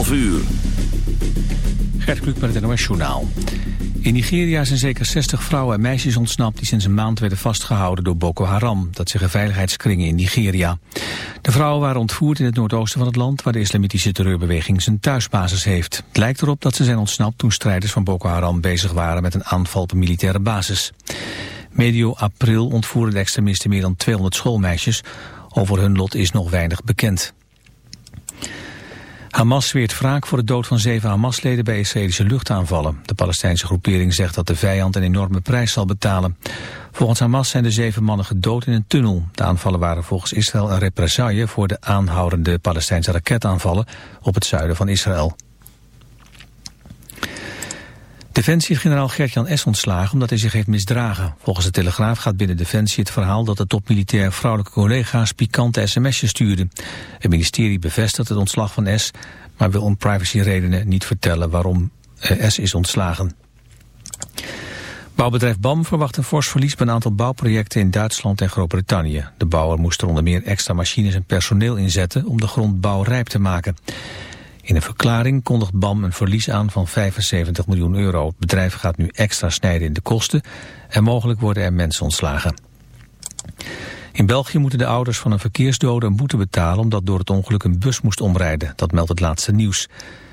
11 uur. Gert Kluk met het NOS Journaal. In Nigeria zijn zeker 60 vrouwen en meisjes ontsnapt... die sinds een maand werden vastgehouden door Boko Haram. Dat zeggen veiligheidskringen in Nigeria. De vrouwen waren ontvoerd in het noordoosten van het land... waar de islamitische terreurbeweging zijn thuisbasis heeft. Het lijkt erop dat ze zijn ontsnapt toen strijders van Boko Haram... bezig waren met een aanval op een militaire basis. Medio april ontvoeren de extremisten meer dan 200 schoolmeisjes. Over hun lot is nog weinig bekend. Hamas zweert wraak voor de dood van zeven Hamas-leden bij Israëlische luchtaanvallen. De Palestijnse groepering zegt dat de vijand een enorme prijs zal betalen. Volgens Hamas zijn de zeven mannen gedood in een tunnel. De aanvallen waren volgens Israël een represaille voor de aanhoudende Palestijnse raketaanvallen op het zuiden van Israël. Defensie-generaal Gert-Jan S. ontslagen omdat hij zich heeft misdragen. Volgens de Telegraaf gaat binnen Defensie het verhaal dat de topmilitair vrouwelijke collega's pikante sms'jes stuurde. Het ministerie bevestigt het ontslag van S, maar wil om privacyredenen niet vertellen waarom eh, S is ontslagen. Bouwbedrijf BAM verwacht een fors verlies bij een aantal bouwprojecten in Duitsland en Groot-Brittannië. De bouwer moest er onder meer extra machines en personeel inzetten om de grondbouw rijp te maken. In een verklaring kondigt BAM een verlies aan van 75 miljoen euro. Het bedrijf gaat nu extra snijden in de kosten en mogelijk worden er mensen ontslagen. In België moeten de ouders van een verkeersdode een boete betalen... omdat door het ongeluk een bus moest omrijden. Dat meldt het laatste nieuws.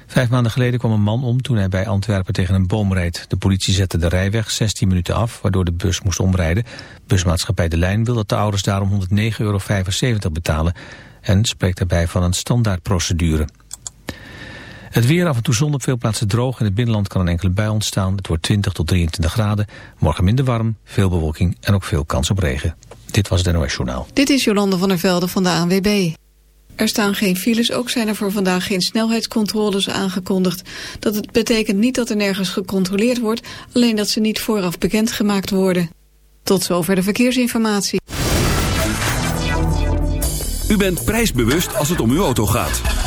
Vijf maanden geleden kwam een man om toen hij bij Antwerpen tegen een boom reed. De politie zette de rijweg 16 minuten af, waardoor de bus moest omrijden. Busmaatschappij De Lijn wil dat de ouders daarom 109,75 euro betalen... en spreekt daarbij van een standaardprocedure. Het weer af en toe zon op veel plaatsen droog. In het binnenland kan een enkele bui ontstaan. Het wordt 20 tot 23 graden. Morgen minder warm, veel bewolking en ook veel kans op regen. Dit was het NOS Journaal. Dit is Jolande van der Velde van de ANWB. Er staan geen files, ook zijn er voor vandaag geen snelheidscontroles aangekondigd. Dat betekent niet dat er nergens gecontroleerd wordt, alleen dat ze niet vooraf bekendgemaakt worden. Tot zover de verkeersinformatie. U bent prijsbewust als het om uw auto gaat.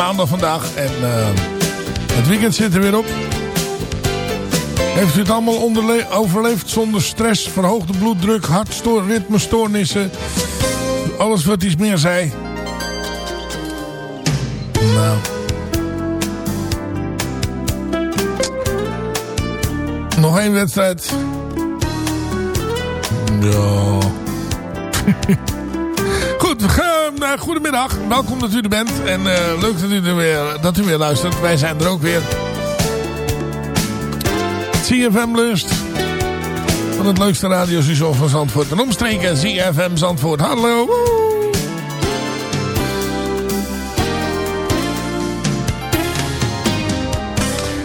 Maandag vandaag en eh, het weekend zit er weer op. Heeft u het allemaal overleefd zonder stress, verhoogde bloeddruk, hartstoor, ritmestoornissen, alles wat iets meer zei? Nou. Nog één wedstrijd. Ja. Nou, goedemiddag. Welkom dat u er bent. En eh, leuk dat u, er weer, dat u weer luistert. Wij zijn er ook weer. CFM Lust. Van het leukste radiostation van Zandvoort. En omstreken CFM Zandvoort. Hallo.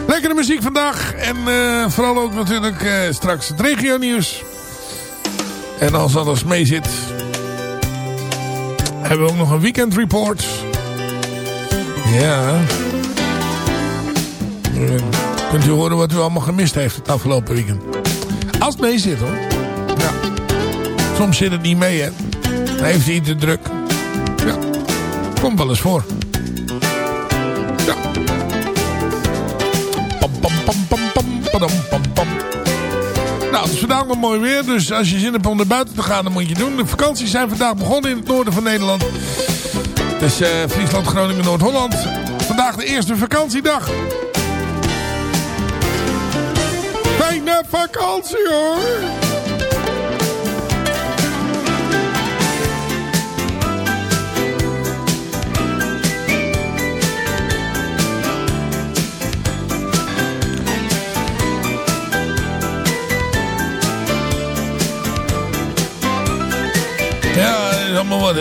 Lekkere muziek vandaag. En eh, vooral ook natuurlijk straks het regio nieuws. En als alles mee zit... hebben we ook nog een weekend report. Ja. Eh, kunt u horen wat u allemaal gemist heeft het afgelopen weekend. Als het mee zit hoor. Ja. Soms zit het niet mee hè. Dan heeft hij te druk. Ja. Komt wel eens voor. Ja. Pam, pam, pam, pam, pam, padam, vandaag nog mooi weer. Dus als je zin hebt om naar buiten te gaan, dan moet je doen. De vakanties zijn vandaag begonnen in het noorden van Nederland. Het is eh, Friesland, Groningen, Noord-Holland. Vandaag de eerste vakantiedag. Fijne vakantie hoor. Allemaal wat.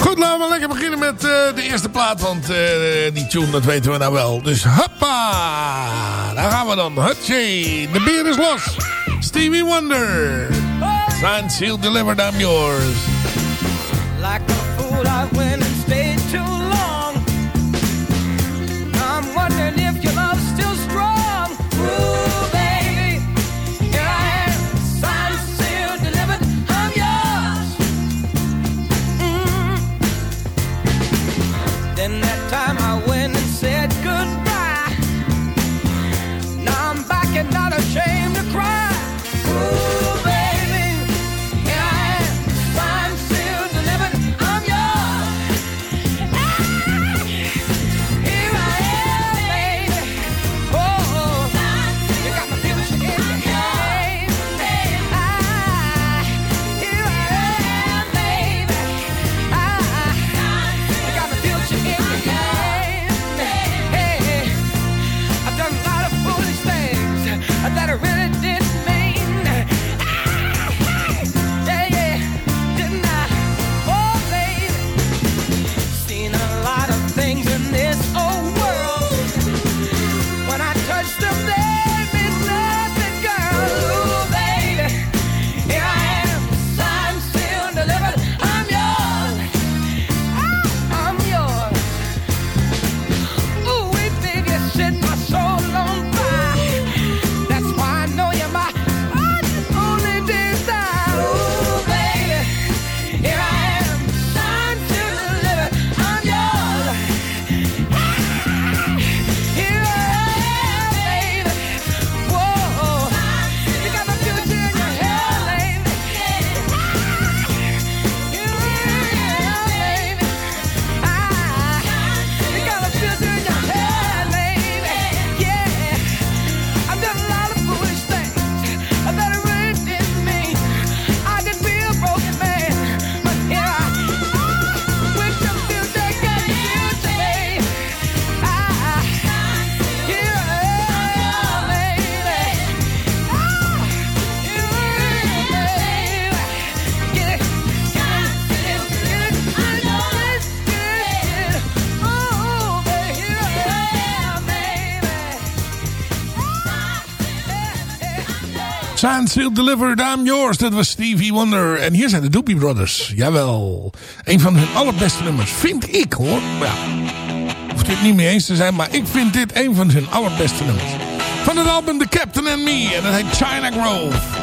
Goed, laten we lekker beginnen met eh, de eerste plaat. Want eh, die tune, dat weten we nou wel. Dus hoppa! Daar gaan we dan. Hutje, de beer is los. Stevie Wonder. Signed, sealed, delivered, I'm yours. Like a fool, I went sealed, delivered, I'm yours. Dat was Stevie Wonder. En hier zijn de Doobie Brothers. Jawel. Een van hun allerbeste nummers. Vind ik hoor. Ja. U het niet mee eens te zijn, maar ik vind dit een van zijn allerbeste nummers. Van het album The Captain and Me en dat heet China Grove.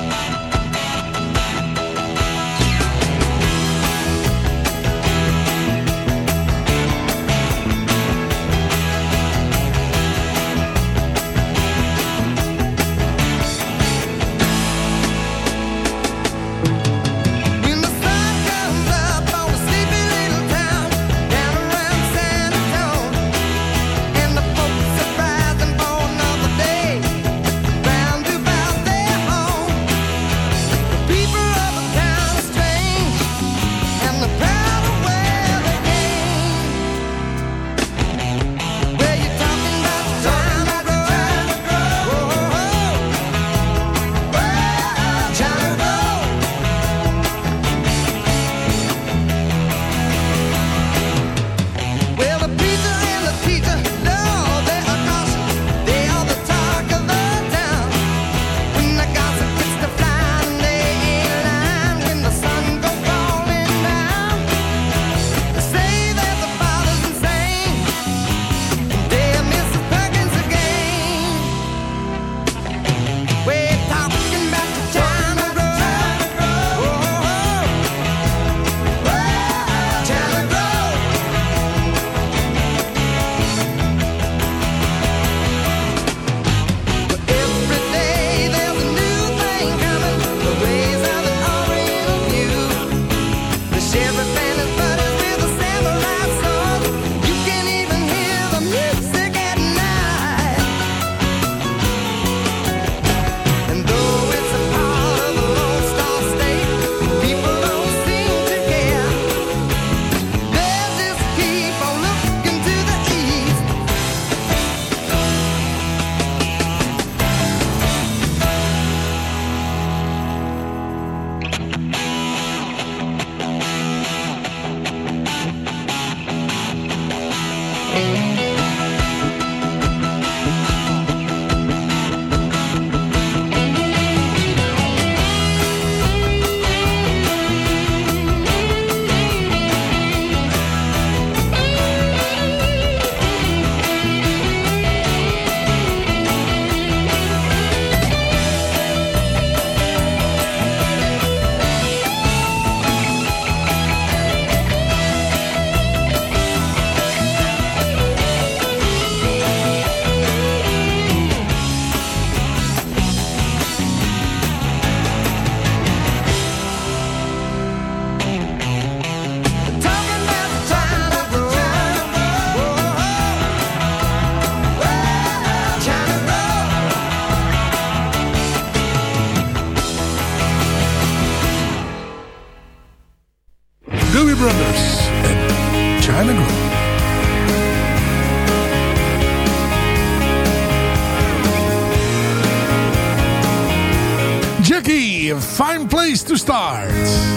Place to start.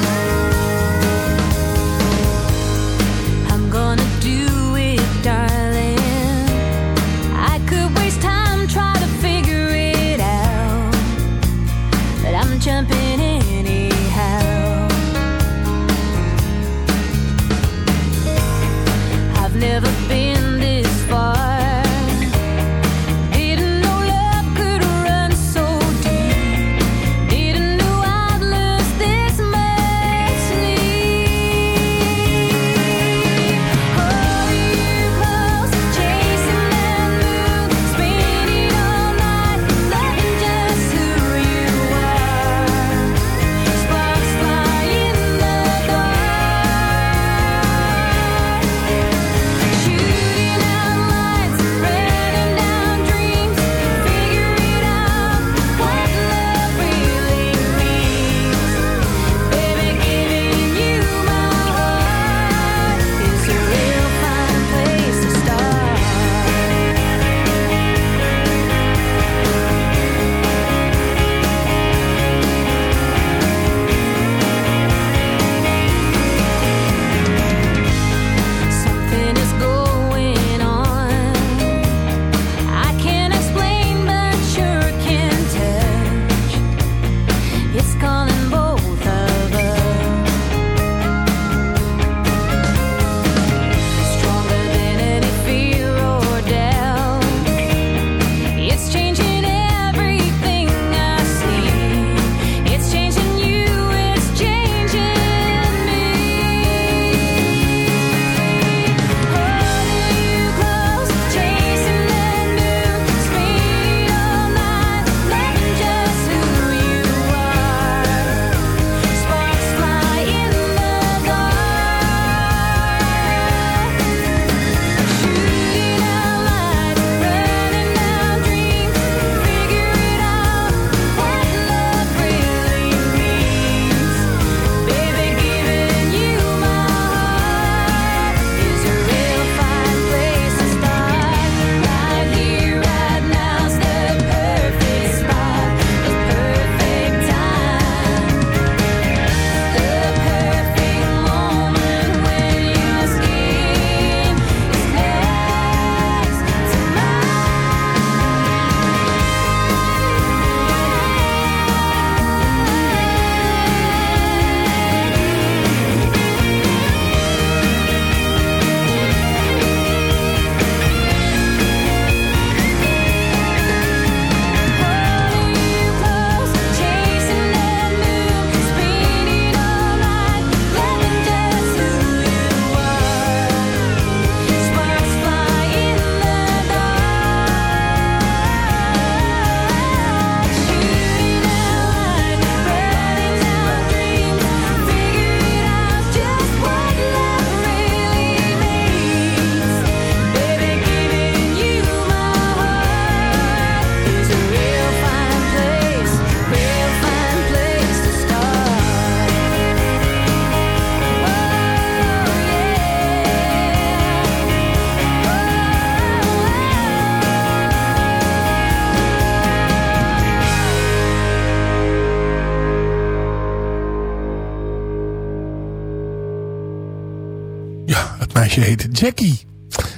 meisje heet Jackie.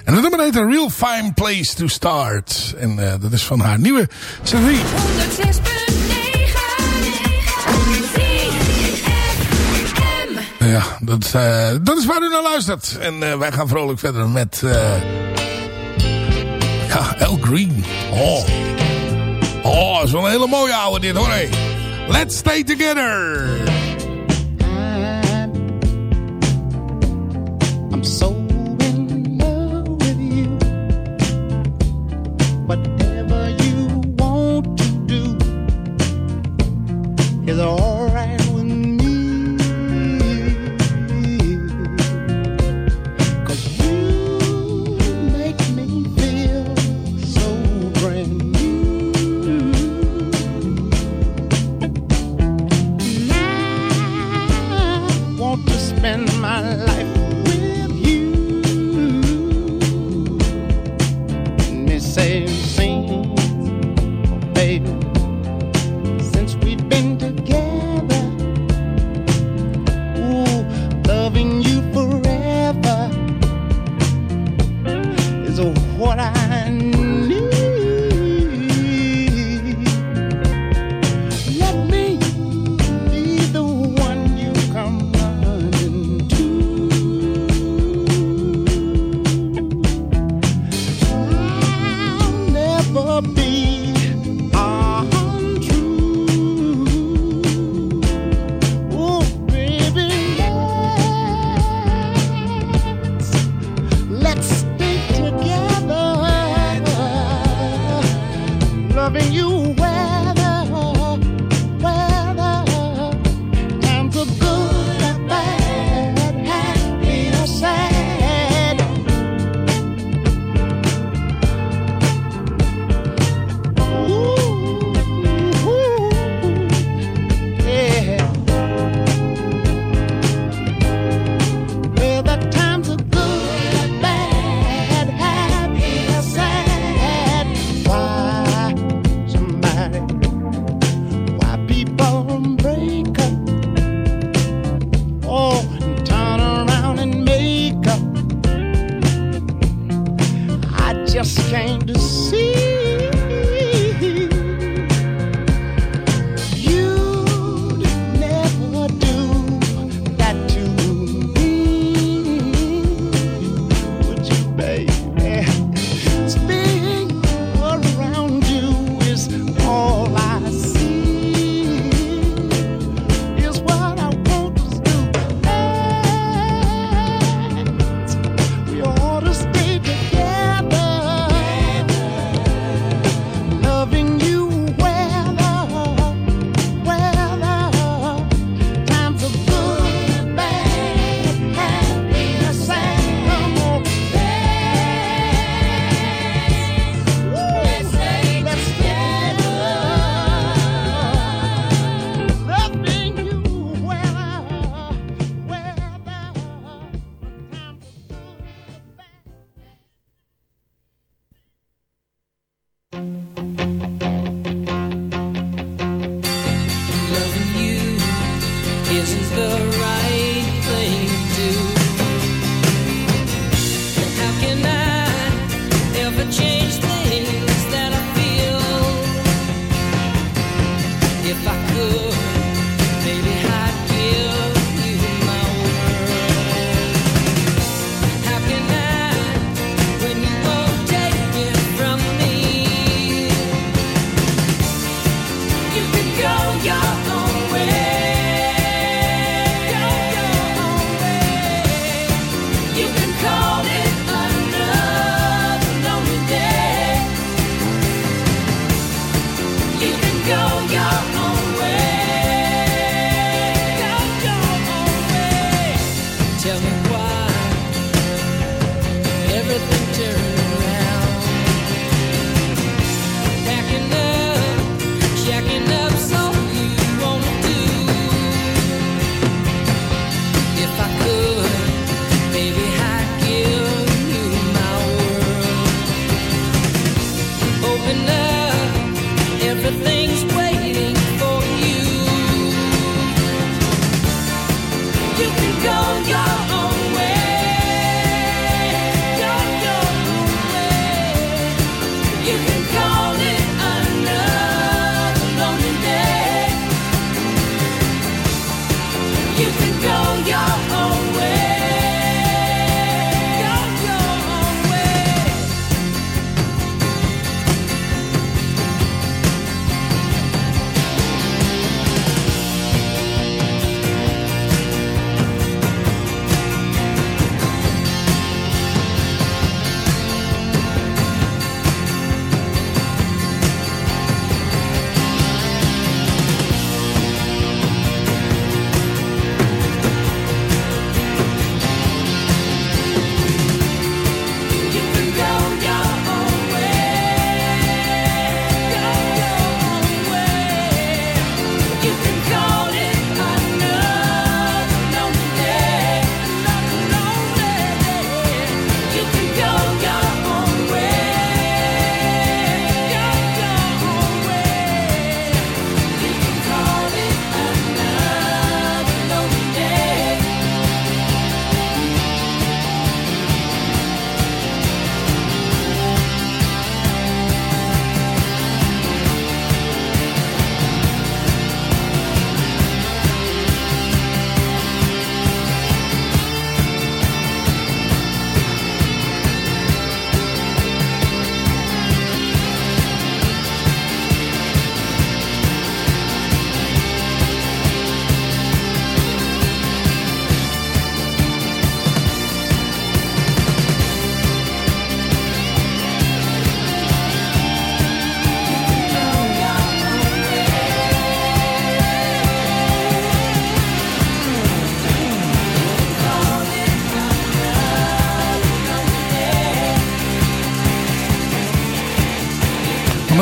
En dat nummer heet A Real Fine Place to Start. En eh, dat is van haar nieuwe serie. Nou ja, dat, eh, dat is waar u naar luistert. En eh, wij gaan vrolijk verder met... ja, El Green. Oh. Oh, dat is wel een hele mooie oude dit hoor. Hey. Let's stay together. I'm so is what I need.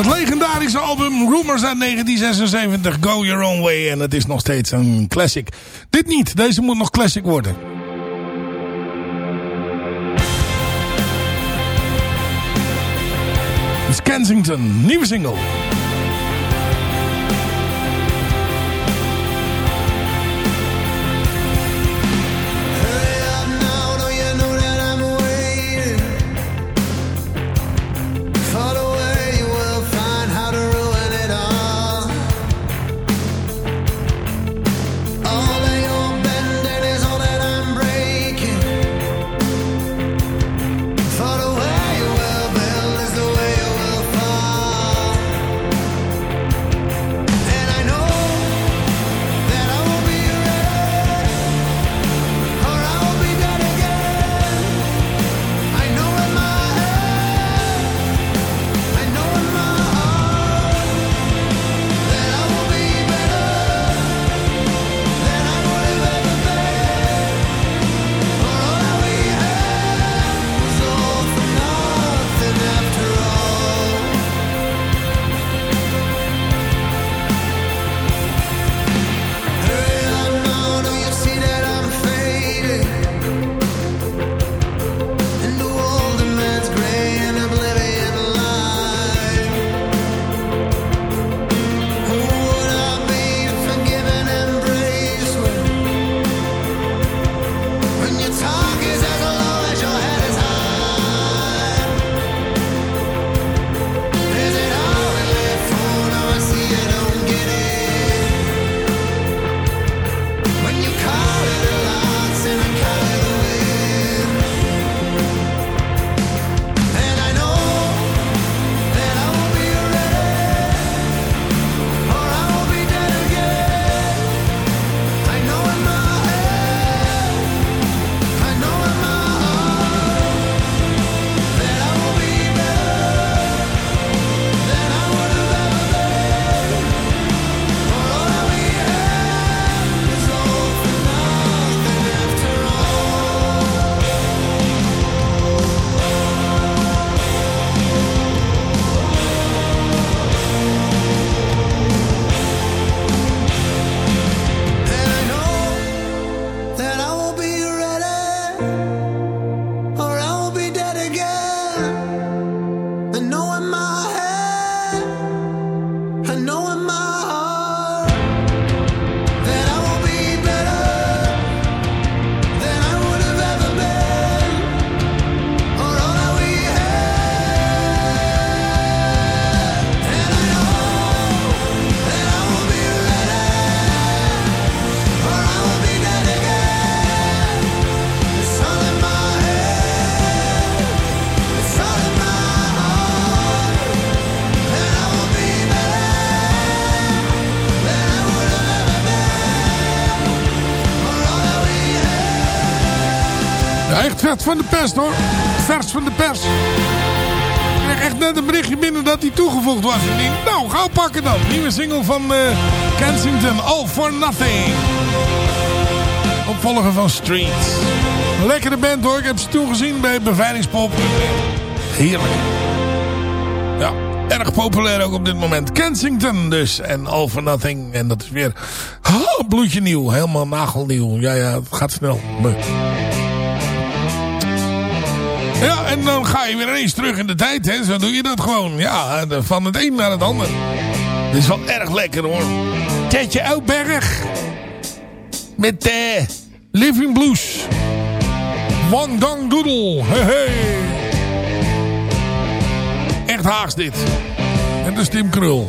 Het legendarische album Rumors uit 1976, Go Your Own Way. En het is nog steeds een classic. Dit niet, deze moet nog classic worden. Is Kensington, nieuwe single. Vet van de pers hoor. Vers van de pers. Ik kreeg echt net een berichtje binnen dat hij toegevoegd was. Denk, nou, gauw pakken dan. Nieuwe single van uh, Kensington, All for Nothing. Opvolger van Streets. Lekkere band hoor. Ik heb ze toen gezien bij Beveiligingspop. Heerlijk. Ja, erg populair ook op dit moment. Kensington dus. En All for Nothing. En dat is weer oh, bloedje nieuw. Helemaal nagelnieuw. Ja, ja, het gaat snel. Ja, en dan ga je weer ineens terug in de tijd, hè. Zo doe je dat gewoon. Ja, van het een naar het ander. Dit is wel erg lekker, hoor. Tetje Oudberg. Met eh, Living Blues. Wang Dang Doodle. Hey. Echt Haags dit. En de Tim Krul.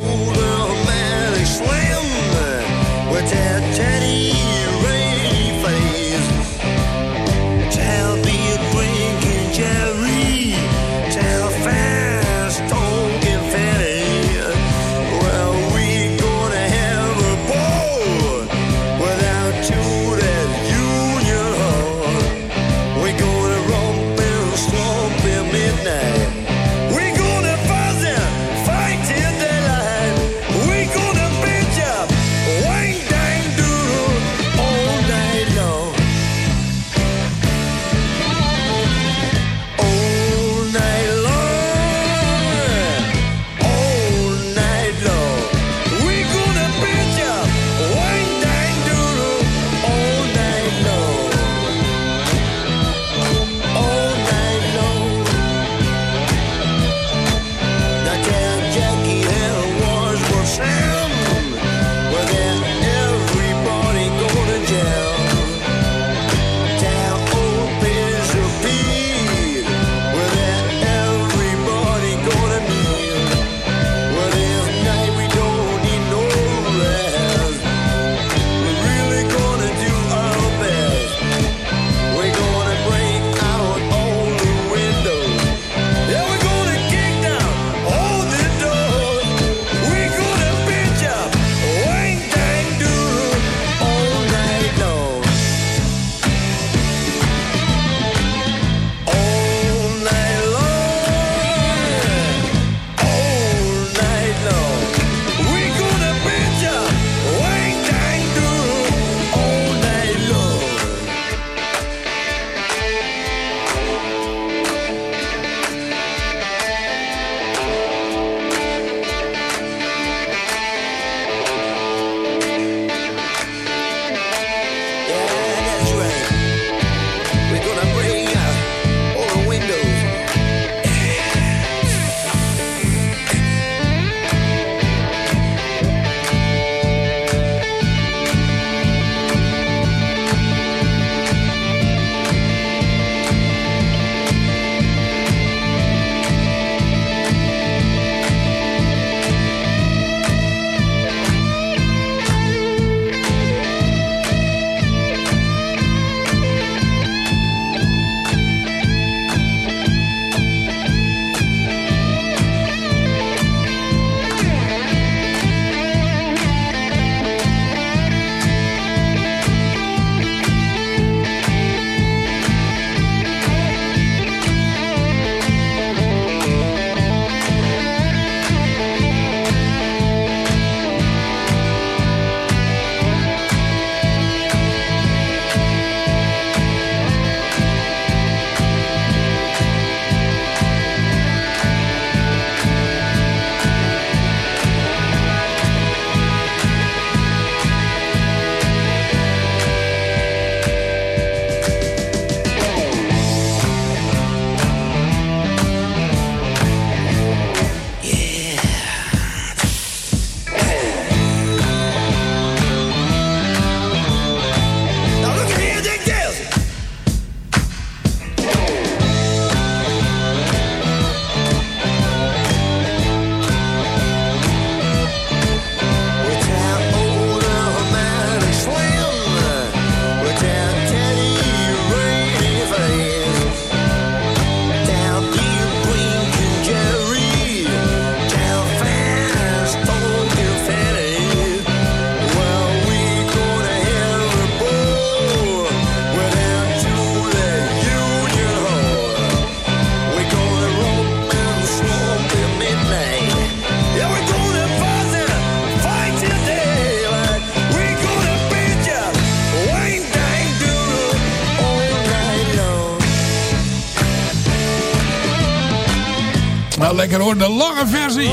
Lekker hoor. De lange versie.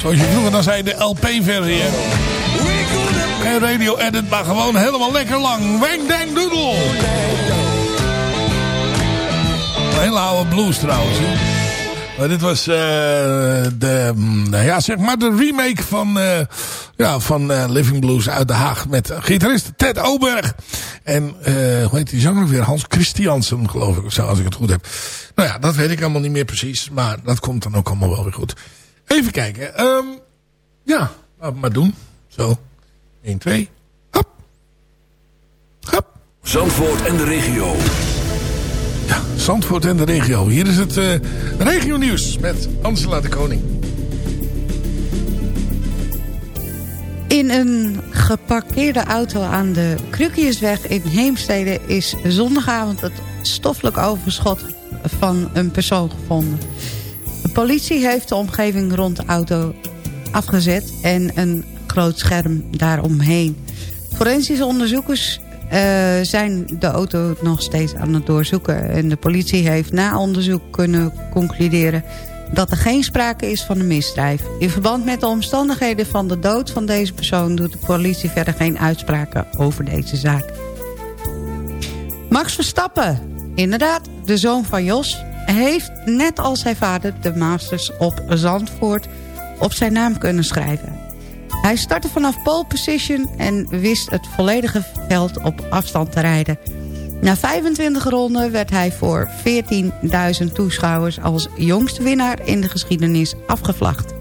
Zoals je vroeger dan zei, de LP-versie. Geen radio-edit, maar gewoon helemaal lekker lang. Wang Dang Doodle. Een hele oude blues trouwens. Maar dit was eh, de, mm, ja, zeg maar de remake van, eh, ja, van eh, Living Blues uit Den Haag. Met gitarist Ted Oberg. En hoe heet die zanger weer? Hans Christiansen geloof ik. Zo, als ik het goed heb. Nou ja, dat weet ik allemaal niet meer precies. Maar dat komt dan ook allemaal wel weer goed. Even kijken. Ehm, ja, laten we maar doen. Zo. 1, 2. Hop. Hop. Zandvoort en de regio. Ja, Zandvoort en de regio. Hier is het uh, regio nieuws met Angela de Koning. In een geparkeerde auto aan de Krukjesweg in Heemstede... is zondagavond het stoffelijk overschot van een persoon gevonden. De politie heeft de omgeving rond de auto afgezet... en een groot scherm daaromheen. Forensische onderzoekers uh, zijn de auto nog steeds aan het doorzoeken. En de politie heeft na onderzoek kunnen concluderen dat er geen sprake is van een misdrijf. In verband met de omstandigheden van de dood van deze persoon... doet de politie verder geen uitspraken over deze zaak. Max Verstappen, inderdaad, de zoon van Jos... heeft net als zijn vader de Masters op Zandvoort op zijn naam kunnen schrijven. Hij startte vanaf pole position en wist het volledige veld op afstand te rijden. Na 25 ronden werd hij voor 14.000 toeschouwers als jongste winnaar in de geschiedenis afgevlacht.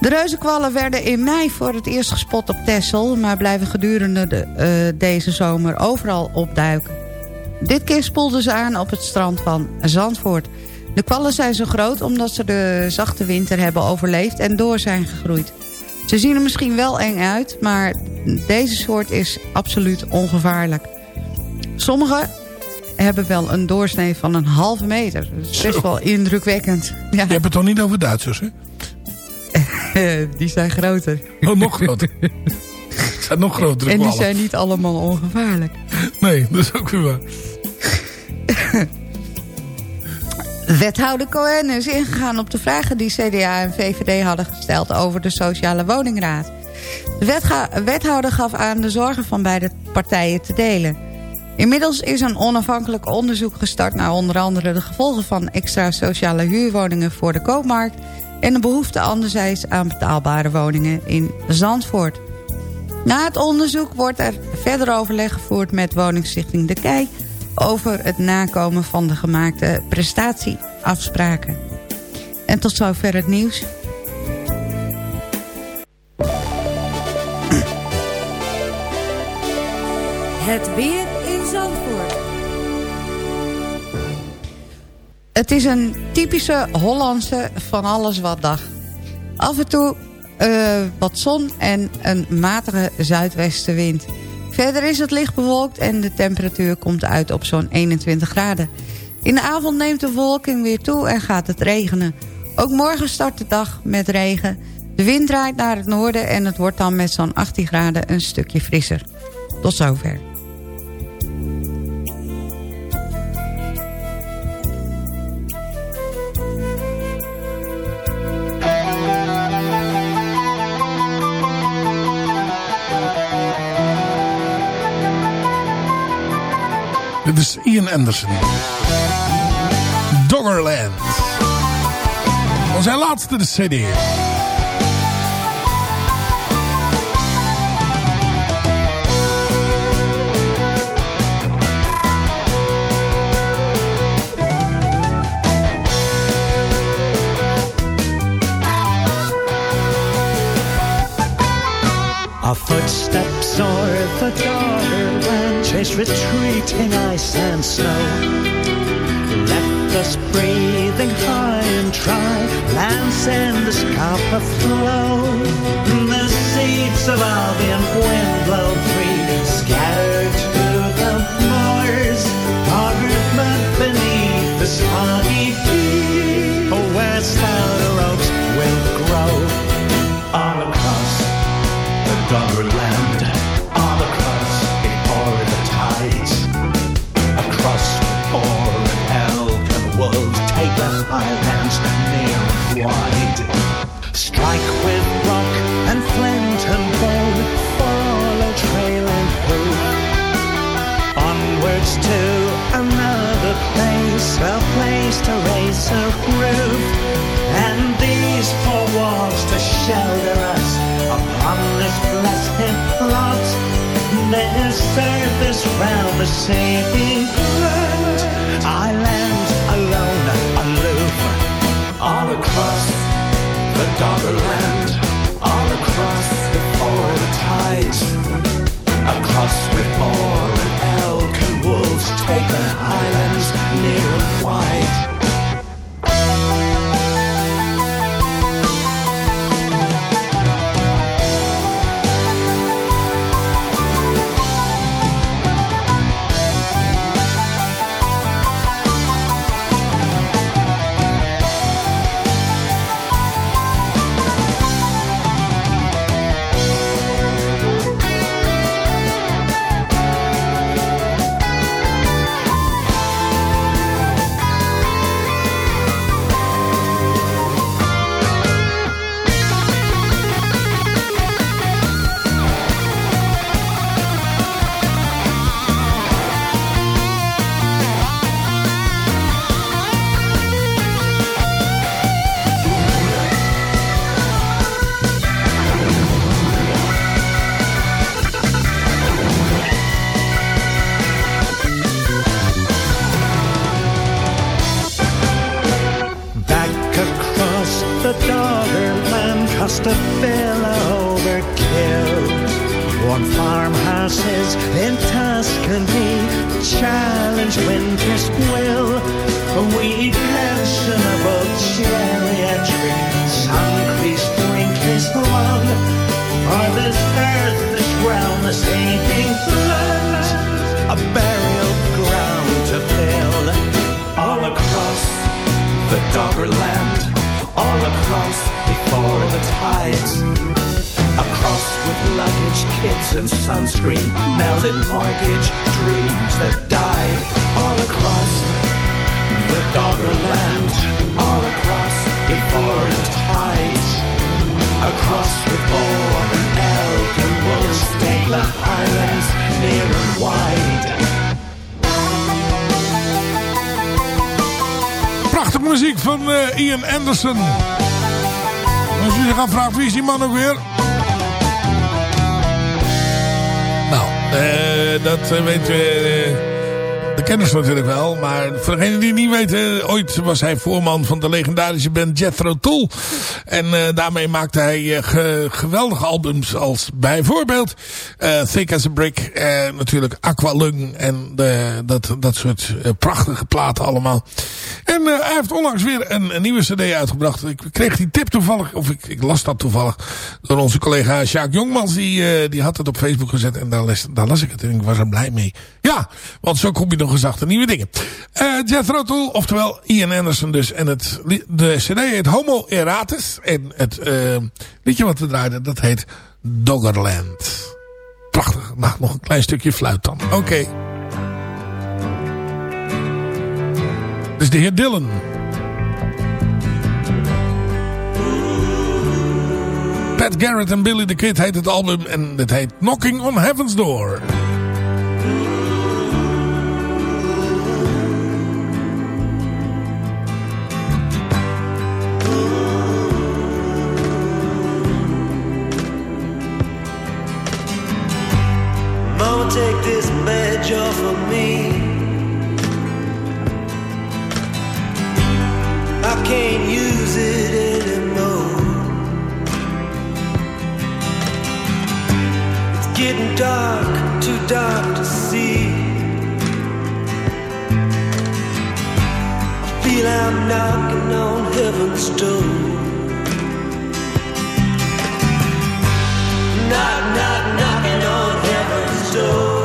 De reuzenkwallen werden in mei voor het eerst gespot op Texel... maar blijven gedurende de, uh, deze zomer overal opduiken. Dit keer spoelden ze aan op het strand van Zandvoort... De kwallen zijn zo groot omdat ze de zachte winter hebben overleefd en door zijn gegroeid. Ze zien er misschien wel eng uit, maar deze soort is absoluut ongevaarlijk. Sommige hebben wel een doorsnee van een halve meter. Dat is best wel indrukwekkend. Ja. Je hebt het toch niet over Duitsers, hè? die zijn groter. Oh, nog groter. Zijn nog grotere En die kwallen. zijn niet allemaal ongevaarlijk. Nee, dat is ook weer waar. Wethouder Cohen is ingegaan op de vragen die CDA en VVD hadden gesteld over de sociale woningraad. De wethouder gaf aan de zorgen van beide partijen te delen. Inmiddels is een onafhankelijk onderzoek gestart naar onder andere de gevolgen van extra sociale huurwoningen voor de koopmarkt en de behoefte anderzijds aan betaalbare woningen in Zandvoort. Na het onderzoek wordt er verder overleg gevoerd met woningstichting De Kei over het nakomen van de gemaakte prestatieafspraken. En tot zover het nieuws. Het weer in Zandvoort. Het is een typische Hollandse van alles wat dag. Af en toe uh, wat zon en een matige zuidwestenwind. Verder is het licht bewolkt en de temperatuur komt uit op zo'n 21 graden. In de avond neemt de bewolking weer toe en gaat het regenen. Ook morgen start de dag met regen. De wind draait naar het noorden en het wordt dan met zo'n 18 graden een stukje frisser. Tot zover. Dit is Ian Anderson. Doggerland. Zijn laatste de CD. Our footsteps o'er the chase retreating ice and snow. Left us breathing high and dry, lands in the scalp aflow. The seeds of Albion wind blow free, scattered to the moors. Mud beneath the soggy heat, where stouter oaks will grow. All across the Doggerland, for an elk and wolf take the highlands near and wide. Strike with rock and flint and bone, follow trailing hoof. Onwards to another place, a place to raise a roof. And these four walls to shelter us upon this blessed plot. This earth is round the saving. I land alone, aloof, all across the doggerland, all across the tides, across with and elk and wolves, take the highlands near and wide. 23. Maar voor degenen die het niet weten... Ooit was hij voorman van de legendarische band Jethro Tull. En eh, daarmee maakte hij eh, ge- geweldige albums als bijvoorbeeld... eh, Thick as a Brick. eh, natuurlijk Aqualung. En dat, dat soort eh, prachtige platen allemaal. En eh, hij heeft onlangs weer een, nieuwe cd uitgebracht. Ik kreeg die tip toevallig, of ik, ik las dat toevallig... door onze collega Sjaak Jongmans. Die, eh, die had het op Facebook gezet en daar daar las ik het en ik was er blij mee. Ja, want zo kom je nog eens achter nieuwe dingen. Eh Jethro Tull, oftewel Ian Anderson dus. En het, de cd heet Homo Eratus. En het eh, liedje wat we draaiden, dat heet Doggerland. Prachtig. Mag nog een klein stukje fluit dan. Oké. Dus de heer Dylan. Pat Garrett en Billy the Kid heet het album. En het heet Knocking on Heaven's Door. Take this badge off of me. I can't use it anymore. It's getting dark, too dark to see. I feel I'm knocking on heaven's door. Knock, knock, heaven's door.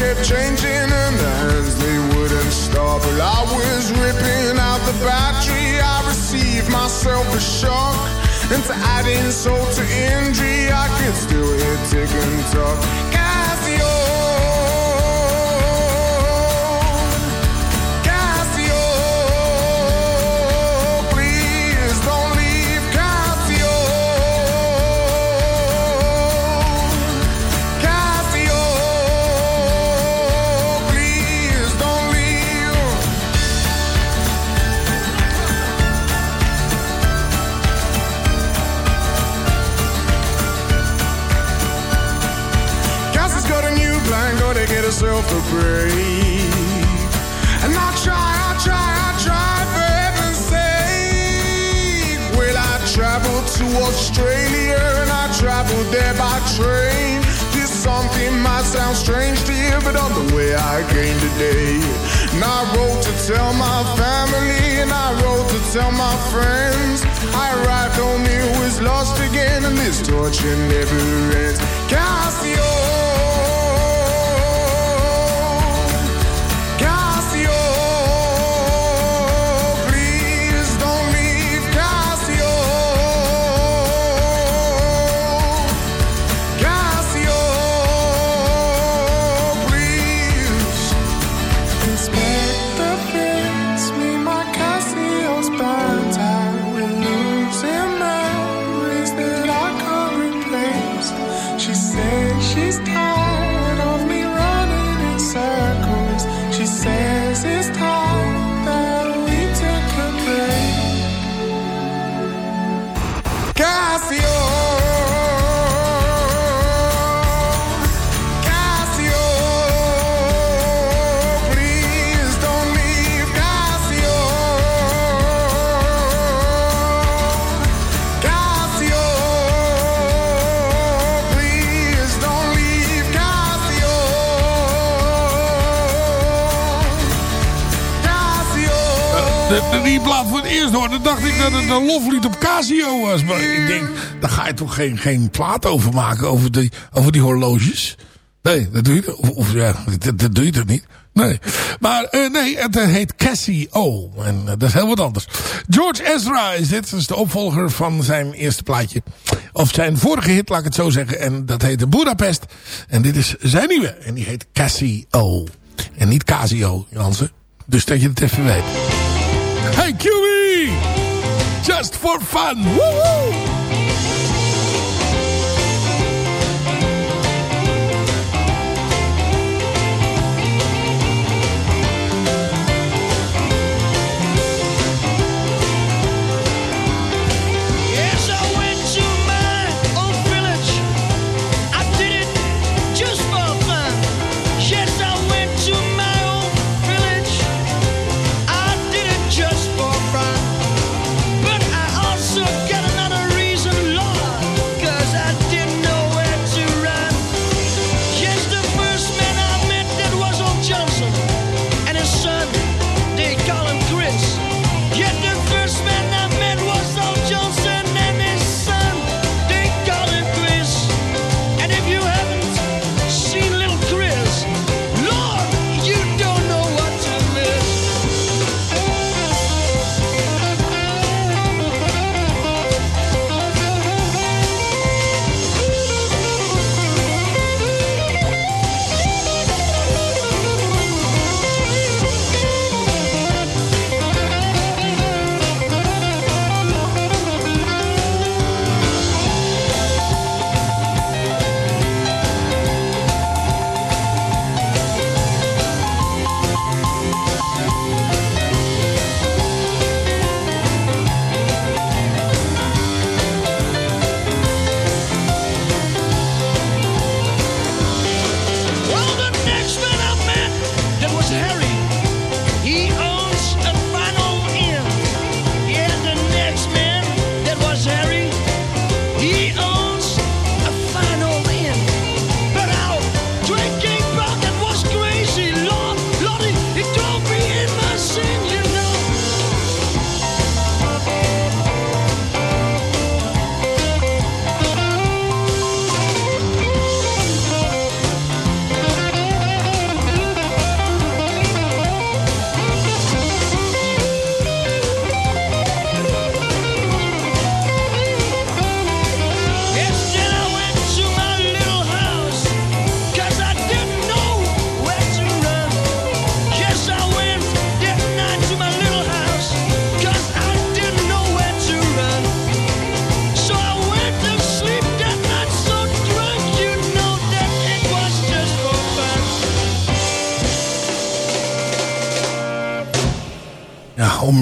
Kept changing and the hands they wouldn't stop. Well, I was ripping out the battery. I received myself a shock. And to add insult to injury, I could still hear tick and talk. Herself a break. And I try, I try, I try for heaven's sake. Well, I traveled to Australia and I traveled there by train. This something might sound strange to you, but on the way I came today. And I wrote to tell my family and I wrote to tell my friends. I arrived home, it was lost again, and this torture never ends. Cassio. Dacht ik dat het een loflied op Casio was. Maar ik denk, daar ga je toch geen, geen plaat over maken, over die, over die horloges? Nee, dat doe je, of, ja, dat, dat doe toch niet? Nee. Maar eh, nee, het eh, heet Casio. En eh, dat is heel wat anders. George Ezra is dit. Dat is de opvolger van zijn eerste plaatje. Of zijn vorige hit, laat ik het zo zeggen. En dat heette Budapest. En dit is zijn nieuwe. En die heet Casio. En niet Casio, Jansen. Dus dat je het even weet. Hey QE! Just for fun! Woehoe!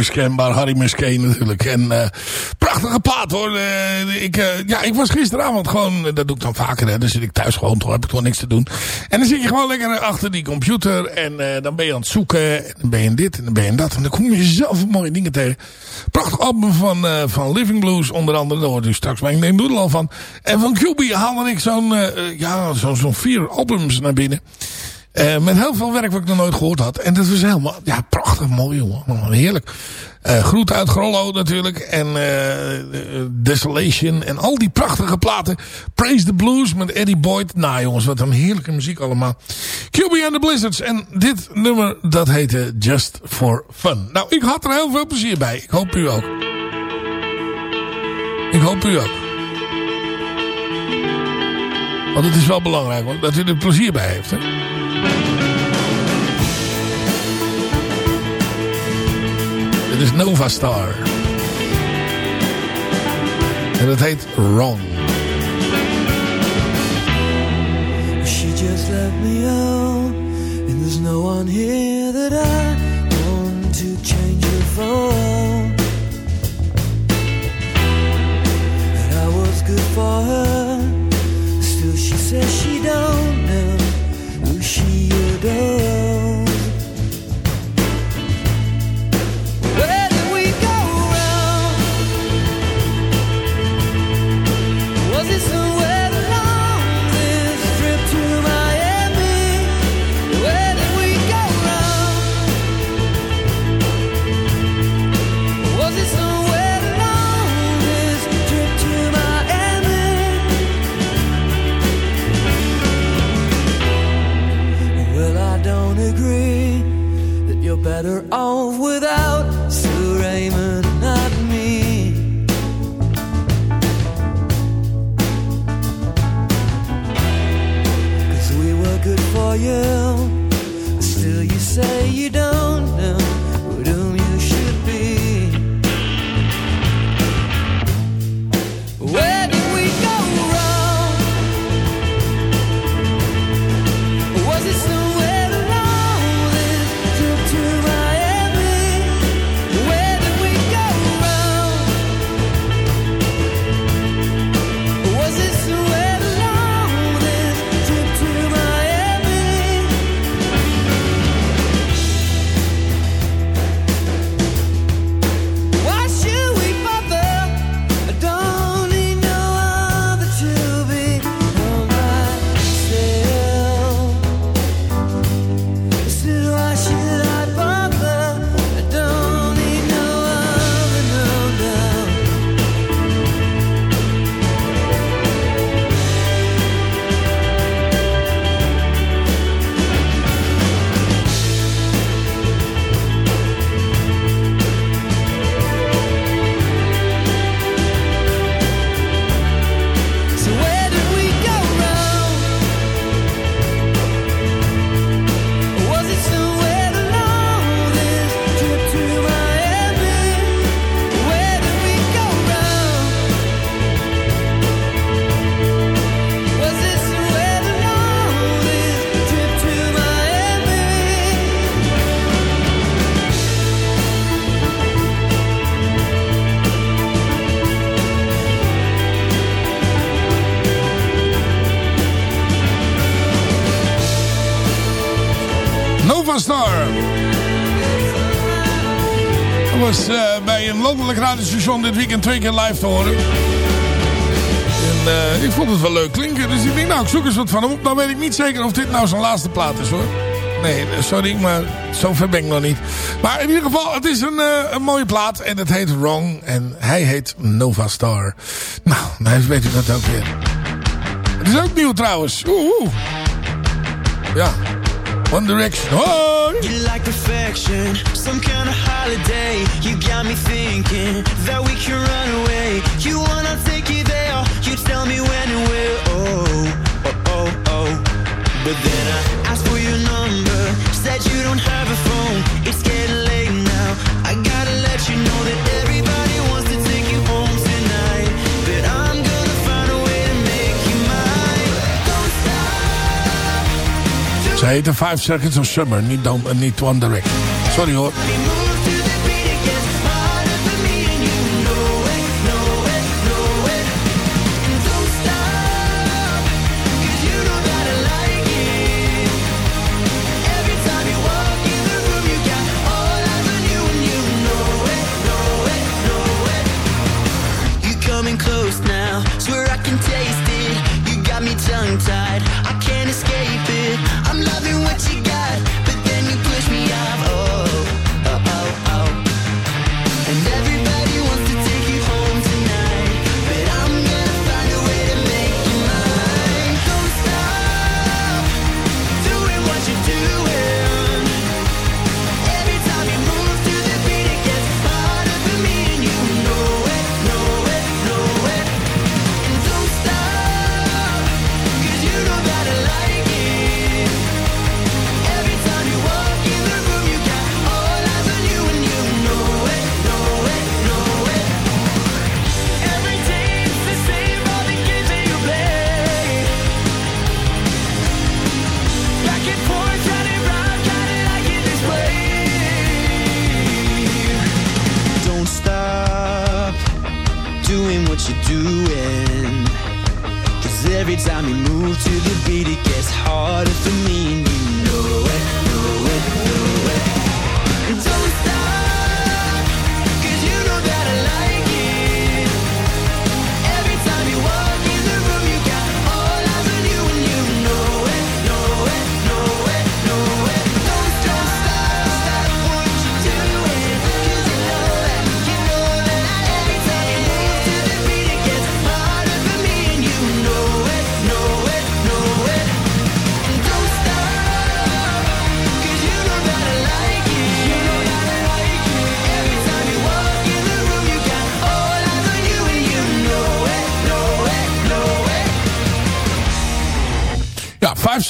Onmiskenbaar Harry Muskee natuurlijk. En eh, prachtige plaat hoor. Eh, ik, eh, ja, ik was gisteravond gewoon, dat doe ik dan vaker. Hè, dan zit ik thuis gewoon, toch heb ik toch niks te doen. En dan zit je gewoon lekker achter die computer. En dan ben je aan het zoeken. En dan ben je dit en dan ben je dat. En dan kom je zelf mooie dingen tegen. Prachtig album van, van Living Blues onder andere. Daar hoort u straks mijn neem doodle al van. En van QB haalde ik zo'n ja, zo'n zo'n vier albums naar binnen. Uh, met heel veel werk wat ik nog nooit gehoord had. En dat was helemaal, ja, prachtig mooi, jongen. Heerlijk. Uh, groet uit Grollo natuurlijk. En uh, Desolation. En al die prachtige platen. Praise the Blues met Eddie Boyd. Nou jongens, wat een heerlijke muziek allemaal. QB and the Blizzards. En dit nummer, dat heette Just for Fun. Nou, ik had er heel veel plezier bij. Ik hoop u ook. Ik hoop u ook. Want het is wel belangrijk hoor, dat u er plezier bij heeft. Hè? Dit is Nova Star. En dat heet Wrong. She just let me out And there's no one here that I want to change her for That I was good for her Still she says she don't know Who she adores Don't agree that you're better off without Sue Raymond, not me. Cause we were good for you. But still, you say you Nova Star. Dat was eh, bij een landelijk radiostation dit weekend twee keer live te horen. En eh, ik vond het wel leuk klinken. Dus ik denk, nou, ik zoek eens wat van hem op. Dan weet ik niet zeker of dit nou zijn laatste plaat is, hoor. Nee, eh, sorry, maar zo ver ben ik nog niet. Maar in ieder geval, het is een, een mooie plaat. En het heet Wrong. En hij heet Nova Star. Nou, nou weet u dat ook weer. Het is ook nieuw trouwens. Oeh. Ja. One Direction. Hoi! You like perfection, some kind of holiday. You got me thinking that we can run away. You wanna take there, you tell me when and where. Oh, oh, oh, oh. But then I asked for your number, said you don't have a phone. It's Ze heette Five Seconds of Summer, niet, dan, niet One Direction. Sorry hoor.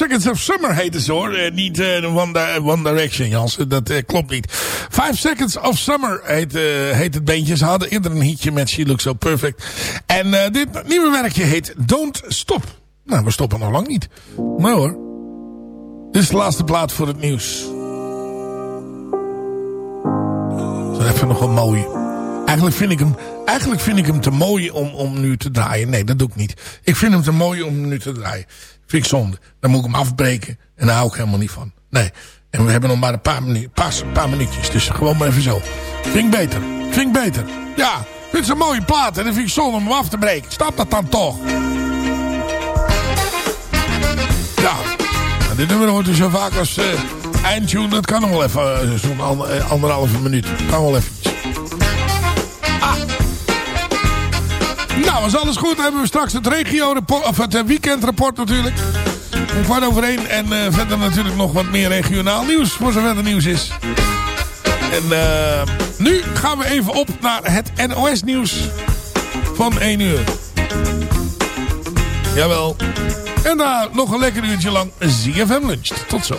Seconds of Summer heette ze hoor. Eh, niet eh, One, Di- One Direction, Jans. Dat eh, klopt niet. Five Seconds of Summer heet, heet het beentje. Ze hadden eerder een hitje met She Looks So Perfect. En dit nieuwe werkje heet Don't Stop. Nou, we stoppen nog lang niet. Nee hoor. Dit is de laatste plaat voor het nieuws. Dat is even nog wel mooi. Eigenlijk vind ik hem, eigenlijk vind ik hem te mooi om, om nu te draaien. Nee, dat doe ik niet. Ik vind hem te mooi om nu te draaien. Vind ik zonde. Dan moet ik hem afbreken. En daar hou ik helemaal niet van. Nee. En we hebben nog maar een paar, minu paar, paar minuutjes. Dus gewoon maar even zo. Vind beter. Vind beter. Ja. Vind het een mooie plaat. En dan vind ik zonde om hem af te breken. Snap dat dan toch? Ja. Nou, dit nummer hoort u zo vaak als eh, eindtune. Dat kan nog wel even. eh, Zo'n eh, anderhalve minuut. Kan wel even. Nou, was alles goed. Dan hebben we straks het regio of het eh, weekendrapport natuurlijk. Om kwart over één. En eh, verder natuurlijk nog wat meer regionaal nieuws. Voor zover er nieuws is. En eh, nu gaan we even op naar het NOS nieuws van 1 uur. Jawel. En daar nog een lekker uurtje lang ZFM lunch. Tot zo.